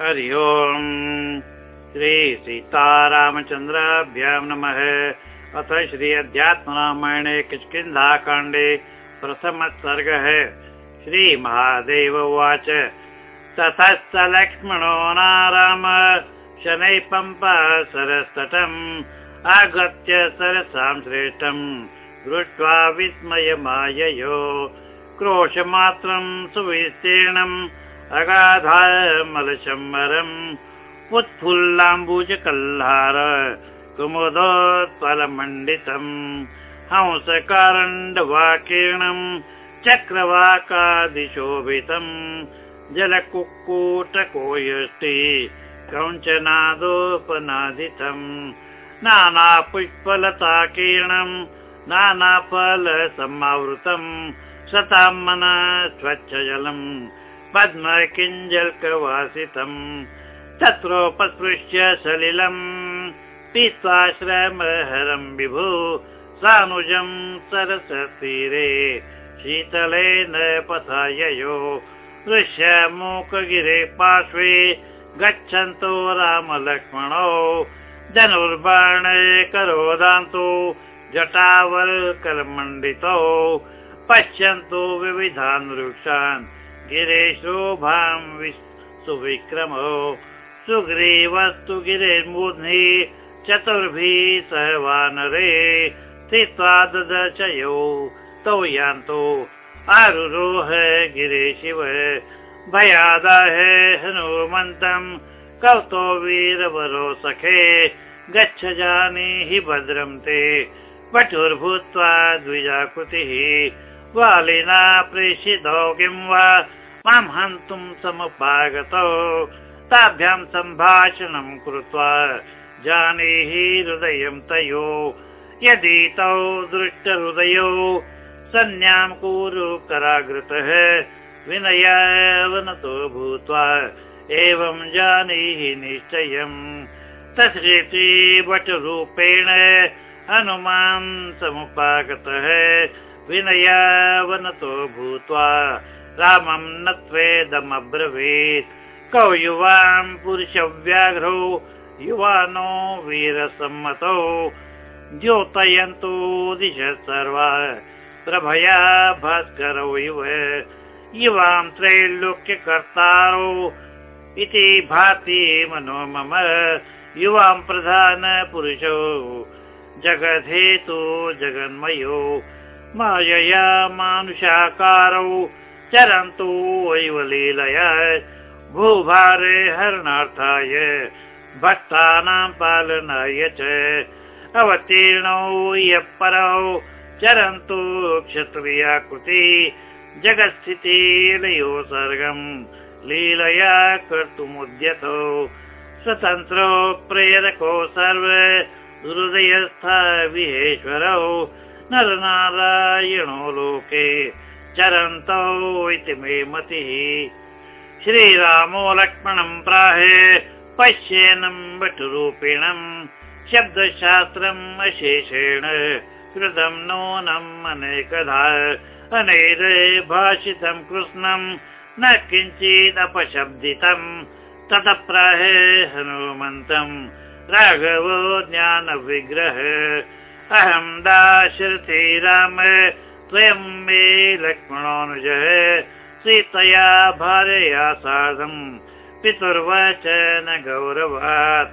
हरि ओम्। श्री सीतारामचन्द्राभ्यां नमः। अथ श्री अध्यात्मरामायणे किष्किन्धाकाण्डे प्रथमः सर्गः श्रीमहादेव उवाच। ततश्च लक्ष्मणो नाराम। शनै पम्पा सरस्तटम्। आगत्य सरसां श्रेष्ठम्। दृष्ट्वा विस्मयमाययो। क्रोशमात्रम् सुविस्तीर्णम् अगाधामलशम्बरम् उत्फुल्लाम्बुजकल्हार कुमुदोत्पलमण्डितम् हंसकारण्डवाकीर्णम् चक्रवाकादिशोभितम् जलकुक्कुटकोयष्टि कौञ्चनादोपनादितम् नानापुष्पलताकीर्णम् नानाफलसमावृतम् शतां स्वच्छ जलम् पद्म किञ्जल्कवासितम् तत्रोपस्पृश्य सलिलम् पीत्वाश्रमहरम् विभु सानुजम् सरसतीरे शीतलेन पथाययो दृश्य मूकगिरे पार्श्वे गच्छन्तो रामलक्ष्मणौ धनुर्बाणे करोदान्तु जटावल्करमण्डितौ पश्यन्तु विविधान् वृक्षान् गिरेशोभां सुविक्रमो। सुग्रीवस्तु गिरेर्मूर्ध्नि चतुर्भिः सह वानरे स्थित्वा ददचयो तौ यान्तो आरुरोह गिरे शिव। भयादाह हनुमन्तम् कौतो वीरवरो सखे। गच्छ जानीहि भद्रं ते। पटुर्भूत्वा द्विजाकृतिः वालिना प्रेषितौ किं वा? मां हन्तुं समुपागतौ। ताभ्यां सम्भाषणं कृत्वा जानीहि हृदयं तयो। यदि तौ दृष्टहृदयो सन्न्यां कुरु कराग्रतः विनयावनतो भूत्वा एवं जानीहि निश्चयम् तस्यति वटरूपेण हनुमान् समुपागतः विनयावनतो भूत्वा रामं न त्वेदमब्रवीत्। कौ युवान् पुरुषव्याघ्रौ युवानो वीरसम्मतौ। द्योतयन्तु दिश सर्वा प्रभया भास्करौ इव। युवां त्रैलोक्यकर्तारौ इति भाति मनो मम। युवां प्रधानपुरुषौ जगद्धेतु जगन्मयो मायया मानुषाकारौ चरन्तु एव लीलया। भूभारे हरणार्थाय भक्तानां पालनाय च। अवतीर्णौ यः परौ चरन्तु क्षत्रियाकृति जगत्स्थितिलयो सर्गम् लीलया कर्तुमुद्यतौ। स्वतन्त्रो प्रेरको सर्व हृदयस्थ विहेश्वरौ नरनारायणो लोके चरन्तौ इति मे मतिः। श्रीरामो लक्ष्मणं प्राहे पश्येनं वटुरूपिणम् शब्दशास्त्रम् अशेषेण कृतं नूनम् अनेकधा। अनेरे भाषितं कृष्णम् न किञ्चिदपशब्दितम् ततः प्राहे हनुमन्तम् राघवो ज्ञानविग्रह अहं दाशरथी राम त्वयं मे लक्ष्मणोऽनुजः सीतया भार्यया सार्धम् पितुर्वचन गौरवात्।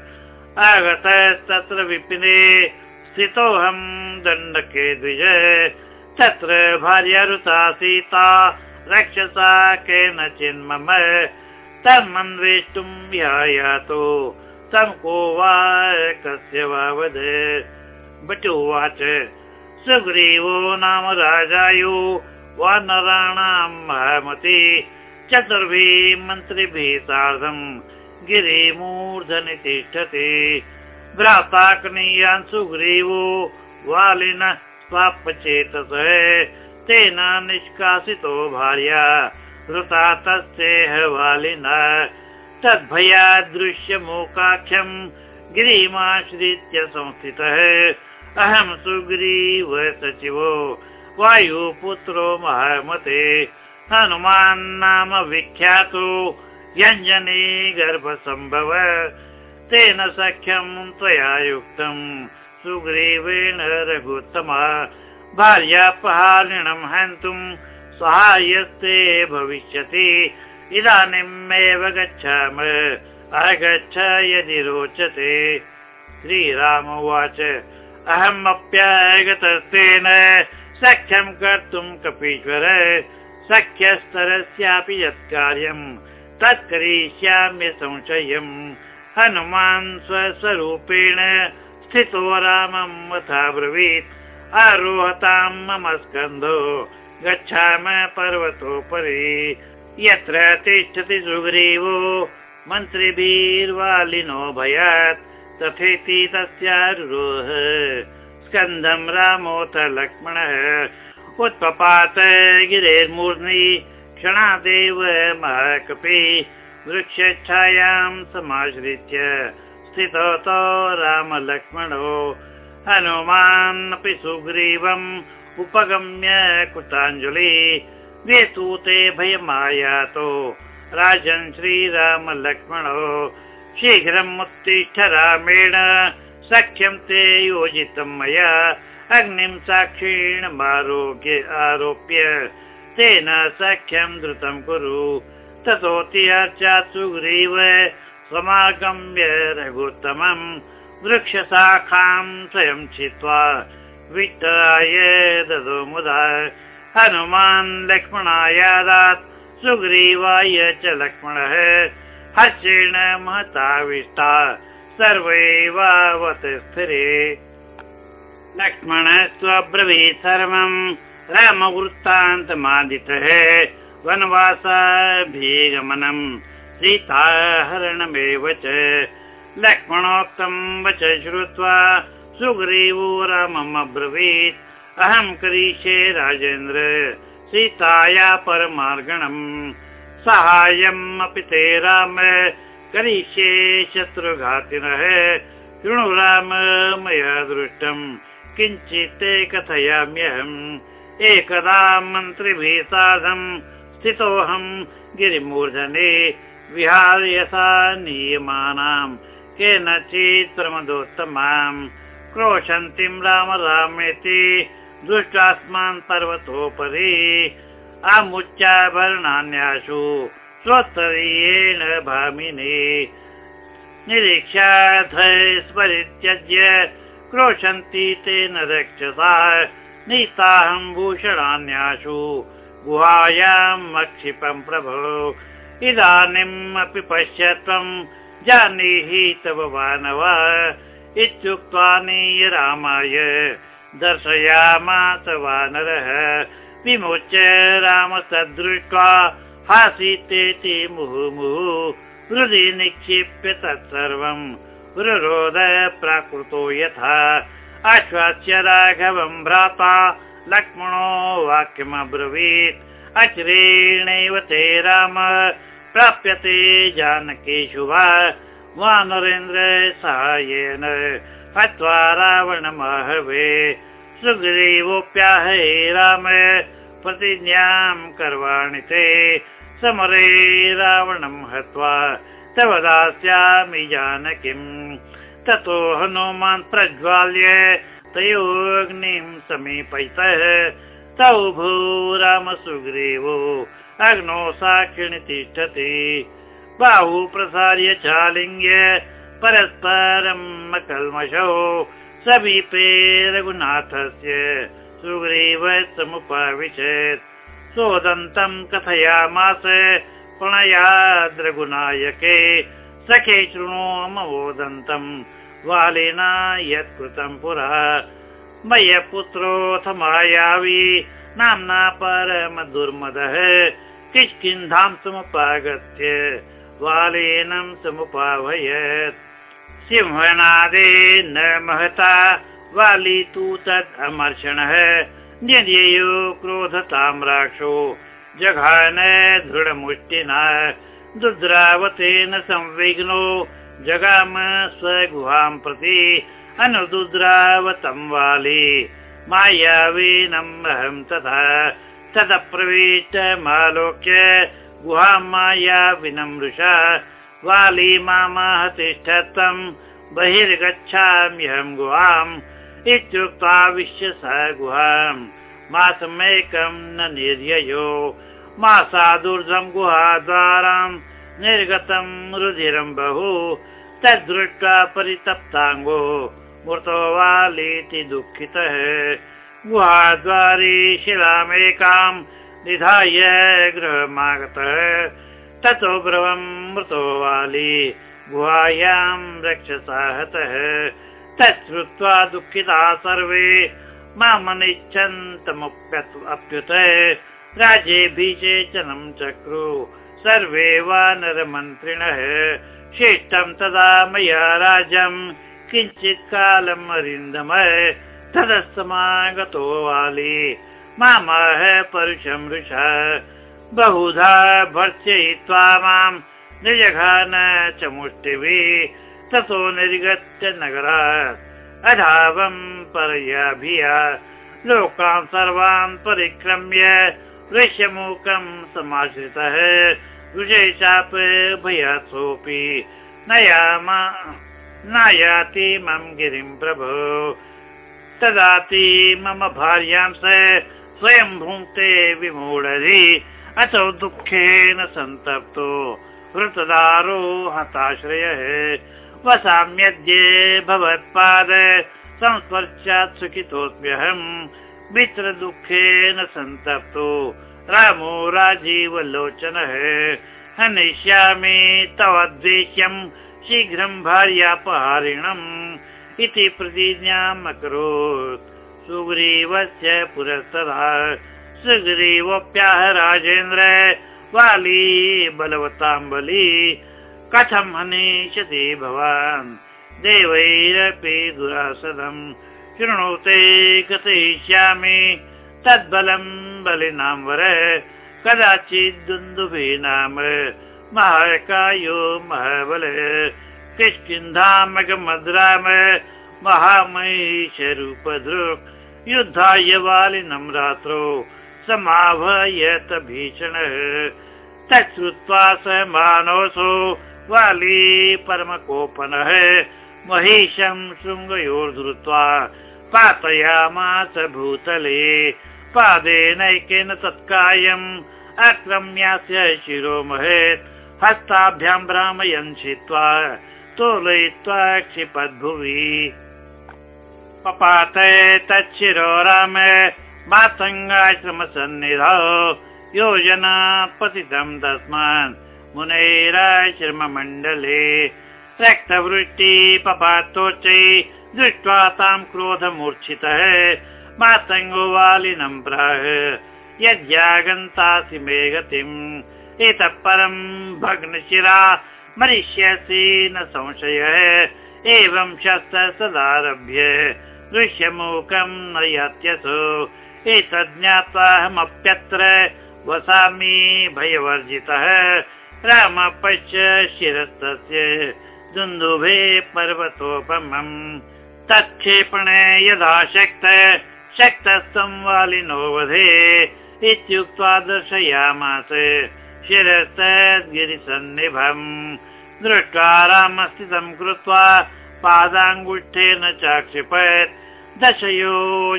आगतस्तत्र विपिने स्थितोऽहं दण्डके द्विज तत्र भार्यरुता सीता रक्षसा केनचिन्मम तन्मन्वेष्टुं यायातो तं को वा कस्य वा वद बटुवाच। सुग्रीवो नाम राजायो वानराणां महामति चतुर्भिः मन्त्रिभिः सार्धम् गिरिमूर्धनि तिष्ठति। भ्राताकनीयान् सुग्रीवो वालिन स्वापचेतसः तेन निष्कासितो भार्या हृता तस्येह वालिना। तद्भयादृश्यमोकाख्यम् गिरिमाश्रित्य संस्थितः अहं सुग्रीव सचिवो वायुपुत्रो महामते हनुमान् नाम विख्यातो व्यञ्जने गर्भसम्भव तेन सख्यं त्वया युक्तम् सुग्रीवेण रघुत्तमा भार्यापहारिणं हन्तुम् सहायस्ते भविष्यति इदानीमेव गच्छाम आगच्छ यदि रोचते। श्रीराम उवाच अहमप्यागतस्तेन सख्यं कर्तुं कपीश्वर सख्यस्तरस्यापि यत् कार्यम् तत् करिष्याम्य संशयम् हनुमान् स्वस्वरूपेण स्थितो रामम् ब्रवीत् आरोहतां मम स्कन्धो गच्छाम पर्वतोपरि। यत्र तिष्ठति सुग्रीवो मन्त्रिभिर्वालिनो भयात् तथेति तस्यारोह स्कन्धं रामोऽथ लक्ष्मणः उत्पपात गिरेर्मूर्नि क्षणादेव महकपि। वृक्षच्छायां समाश्रित्य स्थितो रामलक्ष्मणो। हनुमानपि सुग्रीवम् उपगम्य कृताञ्जलि। वेतूते भयमायातो। राजन् श्रीरामलक्ष्मणो शीघ्रम् उत्तिष्ठ रामेण। सख्यं ते योजितं मया। अग्निं साक्षीणमारोग्य आरोप्य। तेन सख्यं द्रुतं कुरु। ततोति अर्चात् सुग्रीव। समागम्य रघुत्तमम् वृक्षशाखां स्वयं छित्त्वा वित्तराय ददो मुदा। हनुमान् लक्ष्मणायादात् सुग्रीवाय च लक्ष्मणः हर्षेण महताविष्टा सर्वैवावत स्थिरे। लक्ष्मण स्वब्रवीत् सर्वम् रामवृत्तान्तमादितः वनवासाभिगमनम् सीताहरणमेव च। लक्ष्मणोक्तं वच श्रुत्वा सुग्रीवो रामम् अब्रवीत्। अहं करिष्ये राजेन्द्र सीताया परमार्गणम् साहाय्यम् अपि ते राम। करिष्ये शत्रुघातिनः। शृणु राम मया दृष्टम्। किञ्चित् कथयाम्यहम्। एकदा मन्त्रिभिः साधम्। स्थितोऽहम् गिरिमूर्धने। विहार्यसा नीयमानाम्। केनचित् प्रमदोत्तमाम्। क्रोशन्तीम् राम रामेति। दृष्टास्मान् पर्वतोपरि आमुच्चाभरणान्यासु स्वस्तरीयेण भामिने। निरीक्षाथ स्मरित्यज्य क्रोशन्ति तेन रक्षसा नीताहं भूषणान्यासु। गुहायाम् अक्षिपम् प्रभो इदानीम् अपि पश्य त्वम् जानीहि तव वानव इत्युक्त्वा नीय रामाय दर्शयामास वानरः विमुच्य राम तद्दृष्ट्वा हासीतेति मुहुमुहुः। हृदि निक्षिप्य तत्सर्वम् रुरोद प्राकृतो यथा। आश्वास्य राघवम् भ्राता लक्ष्मणो वाक्यमब्रवीत्। अचिरेणैव ते राम प्राप्यते जानकेषु वा वानरेन्द्र साहाय्येन हत्वा रावणमहवे सुग्रीवोऽप्याहे राम प्रतिज्ञां करवाणि ते। समरे रावणं हत्वा तव दास्यामि जानकीम् ततो हनुमान् प्रज्वाल्य तयोऽग्निं समीपैतः तौ भू राम सुग्रीवो अग्नौ साक्षिणि तिष्ठति। बाहु प्रसार्य चालिङ्ग्य परस्परम् अकल्मषौ समीपे रघुनाथस्य सुग्रीव समुपाविशत्। सोदन्तम् कथयामास प्रणयाद्रघुनायके सखे शृणु मवोदन्तम् वालिना यत्कृतम् पुरः। मय पुत्रोऽथ मायावी नाम्ना परम दुर्मदः किष्किन्धां समुपागत्य वालेनं समुपाभयत् सिंहनादे न महता वाली तु तत् अमर्षणः। न्यदेयो क्रोधतां राक्षो जघान दृढमुष्टिना दुद्रावतेन संविघ्नो जगाम स्वगुहां प्रति। अनुदुद्रावतं वाली मायावीनम् अहं तथा। ततः प्रविष्टमालोक्य गुहां माया विनमृषा वाली मामाह तिष्ठत्वं बहिर्गच्छाम्यहं गुहाम् इत्युक्त्वा विश्य स गुहाम्। मासमेकं न निर्ययो। मासादुर्धं गुहाद्वारां निर्गतं रुधिरं बहु। तद्दृष्ट्वा परितप्ताङ्गो। मृतो वालीति दुःखितः। गुहाद्वारी शिलामेकां निधाय गृहमागतः ततो ब्रवं मृतो वाली। गुहायां रक्षसाहतः तच्छ्रुत्वा दुःखिता सर्वे। मामनिच्छन्तमप्युत राज्ये भीषेचनं चक्रु। सर्वे वानरमन्त्रिणः श्रेष्ठं तदा मया राजं किञ्चित् कालम् अरिन्दम। तदस्तमागतो वाली। मामः परुषं वृषा बहुधा भर्त्सयित्वा मां निजघान च मुष्टिभिः ततो निर्गत्य नगरात्। अधावं परयाभिया। लोकान् सर्वान् परिक्रम्य वृष्यमूकं समाश्रितः। विजय चाप भयात् सोऽपि नयाति मम गिरिं प्रभो। तदाति मम भार्यां स स्वयं भुङ्क्ते विमूढधि असौ दुःखेन सन्तप्तो वृतदारो हताश्रयः वसाम्यद्य भवत्पाद संस्पर्शात् सुखितोऽस्म्यहम् मित्रदुःखेन सन्तप्तो। रामो राजीवलोचनः। हनिष्यामि तव द्वेष्यं शीघ्रं भार्यापहारिणम् इति प्रतिज्ञाम् अकरोत्। सुग्रीवस्य पुरस्तदा सुग्रीवप्याह राजेन्द्र वाली बलवताम्बली कथं हनिष्यति भवान्? देवैरपि दुरासदम् शृणोते कथयिष्यामि। तद्बलं बलिनां वर कदाचित् दुन्दुभि नाम महाकायो महाबल किष्किन्धामकमद्राम महामहिषरूपधृक् युद्धाय वालिनं रात्रौ समाभयत भीषणः। तच्छ्रुत्वा स मानोऽसौ वाली परमकोपनः। महिषं शृङ्गयोर्धृत्वा पातयामास भूतले। पादेनैकेन तत्कायम् आक्रम्यास्य शिरोमहेत्। हस्ताभ्यां भ्रामयन् छित्त्वा तोलयित्वा क्षिपद्भुवि। पपात तच्छिरो राम मातङ्गाश्रमसन्निधौ योजना पतितं तस्मान् मुनैराश्रममण्डले रक्तवृष्टि पपातोच्चै दृष्ट्वा तां क्रोधमूर्च्छितः मातङ्गो वालिनं प्राह। यद्यागन्तासि मे गतिम् एतः परं भग्नशिरा मरिष्यसि न संशयः एवं शस्त्र सदारभ्य दृश्यमूकं न यात्यसो एतज्ज्ञात्वा ज्ञात्वाहमप्यत्र वसामि भयवर्जितः। राम पश्य शिरस्तस्य दुन्दुभे पर्वतोपमम् तत्क्षेपणे यदा शक्त शक्तस्तंवालिनो वधे इत्युक्त्वा दर्शयामास शिरस्तद्गिरिसन्निभम् दृष्ट्वा रामस्थितं कृत्वा पादाङ्गुष्ठेन चाक्षिपत् दशयोजनपर्यन्तम्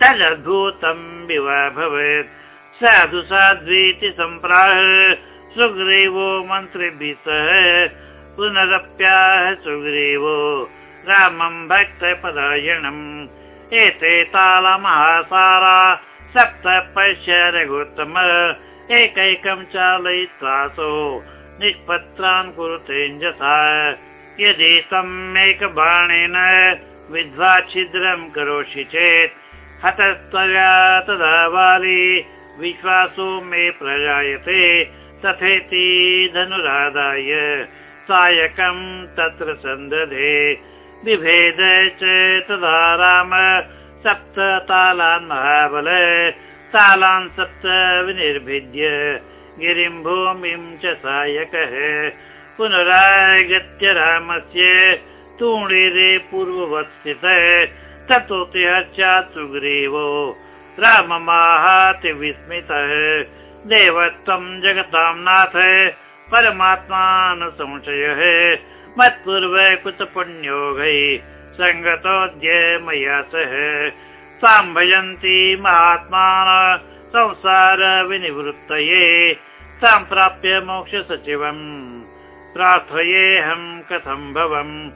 तदद्भूतम् विवाभवेत् साधु साध्वीति सम्प्राह सुग्रीवो मन्त्रिभिः सह पुनरप्याह सुग्रीवो रामं भक्तपदायणम् एते तालमहासारा सप्त पश्य रघुत्तम एकैकं चालयित्वासो निष्पत्रान् कुरुतेञ्जसा यदि तम् एकबाणेन विद्वा छिद्रं करोषि चेत् हतस्त्वया तदा वाली विश्वासो मे प्रजायते तथेति धनुराधाय सायकं तत्र सन्दधे। बिभेद च तदा राम। सप्त तालान् महाबल। तालान् सप्त विनिर्भिद्य। गिरिं भूमिं च सायकः। पुनरागत्य रामस्य तूणिरे पूर्ववत् स्थितः ततोति हर्षात् सुग्रीवो। राममाहाति विस्मितः देवत्वं जगतां नाथ परमात्मा न संशयः मत्पूर्व कुत पुण्योगै सङ्गतोऽद्य मया सह साम्भयन्ति महात्मान संसार विनिवृत्तये। सम्प्राप्य मोक्ष सचिवम्। प्रार्थयेऽहं कथं भवम्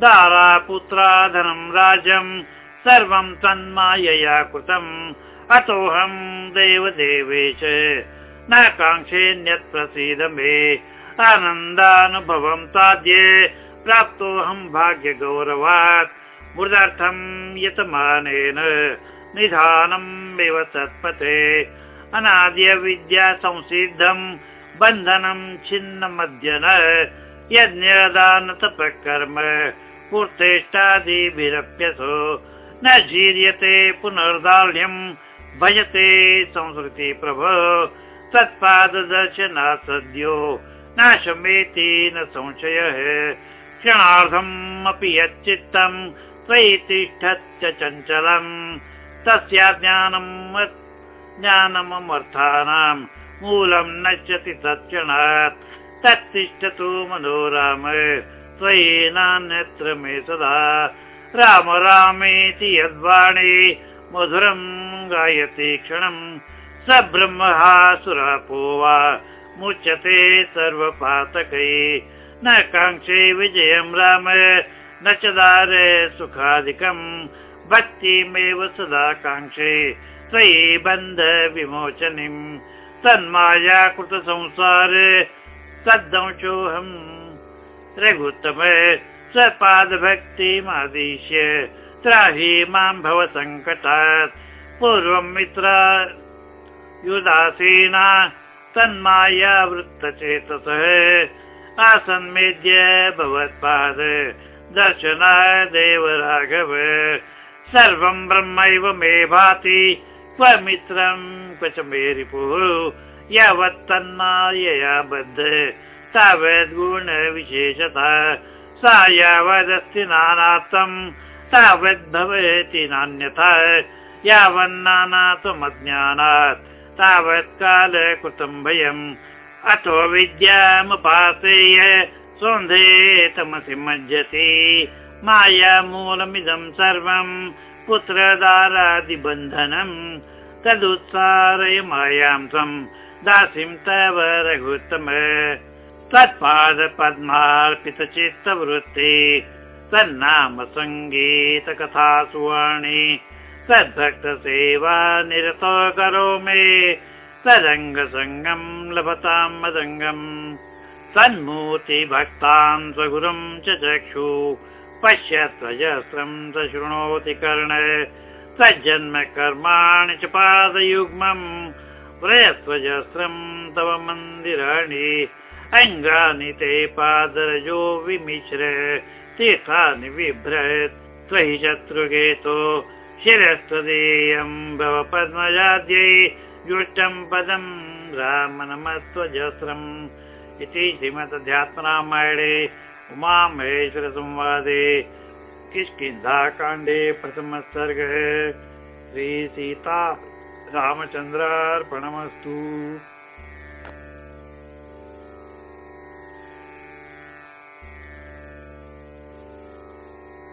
दारा पुत्रा धनं राज्यं सर्वं तन्मायया कृतम्। अतोऽहं देवदेवेश न काङ्क्षेऽन्यत् प्रसीद मे आनन्दानुभवं साध्ये प्राप्तोऽहं भाग्यगौरवात्। मृदर्थं यतमानेन निधानम् एव तत्पथे अनाद्य विद्या संसिद्धम् बन्धनं छिन्नमद्य न यज्ञदानतपकर्म पूर्तेष्टादिभिरप्यसो न जीर्यते पुनर्दार्ढ्यम् भजते संस्कृति प्रभो। तत्पाददर्शनात् सद्यो नाशमेति न संशयः। क्षणार्धम् अपि यच्चित्तम् त्वयि तिष्ठत्य चञ्चलम्। तस्या ज्ञानम् ज्ञानमर्थानाम् मूलं नश्यति तत्क्षणात् तत्तिष्ठतु मनोराम त्वयि नान्यत्र मे सदा। राम रामेति यद्वाणी मधुरं गायति क्षणम् स ब्रह्मः सुरापो वा मुच्यते सर्वपातकै। न काङ्क्षे विजयं राम न च दारे सुखादिकम् भक्तिमेव सदा काङ्क्षे त्वयि बन्ध विमोचनीम् तन्माया कृत संसार तद्दंशोऽहम् रघुत्तम स्वपादभक्तिमादिश्य त्राहि मां भव सङ्कटात् पूर्वं मित्रा युदासीना तन्माया वृत्तचेतसः। आसन्मेद्य भवत्पाद दर्शनादेव राघव सर्वं ब्रह्मैव मे भाति स्वमित्रम् क्व च मे रिपुः यावत् तन्मायया बद्ध तावद् गुणविशेषता सा यावदस्ति नानात्वम् तावद् भवति नान्यथा। यावन्नानात्वमज्ञानात् तावत् काल कृतं भयम् अथो विद्यामुपासेय सौन्धे तमसि मज्जति मायामूलमिदं सर्वम् पुत्रदारादिबन्धनम् तदुत्सारय मायां त्वम् दासीं तव रघुत्तम तत्पाद पद्मार्पितचित्तवृत्ति तन्नाम सङ्गीत कथा सुवाणी तद्भक्तसेवा निरतो करोमि तदङ्गसङ्गम् लभतां मदङ्गम् तन्मूर्ति भक्तान् स्वगुरुं च चक्षु पश्यत्वजस्रं स शृणोति कर्ण तज्जन्म कर्माणि च पादयुग्मम् प्रयस्वजस्रं तव मन्दिराणि अङ्गानि ते पादरजो विमिश्र तीर्थानि बिभ्रत्। त्वयि शत्रुगेतो शिरस्त्वदेयं भव पद्मजाद्यै जुष्टं पदं राम नमस्त्वजस्रम् इति श्रीमदध्यात्मरामायणे उमामहेश्वरसंवादे किष्किन्धाकाण्डे प्रथमः श्रीसीता रामचन्द्रार्पणमस्तु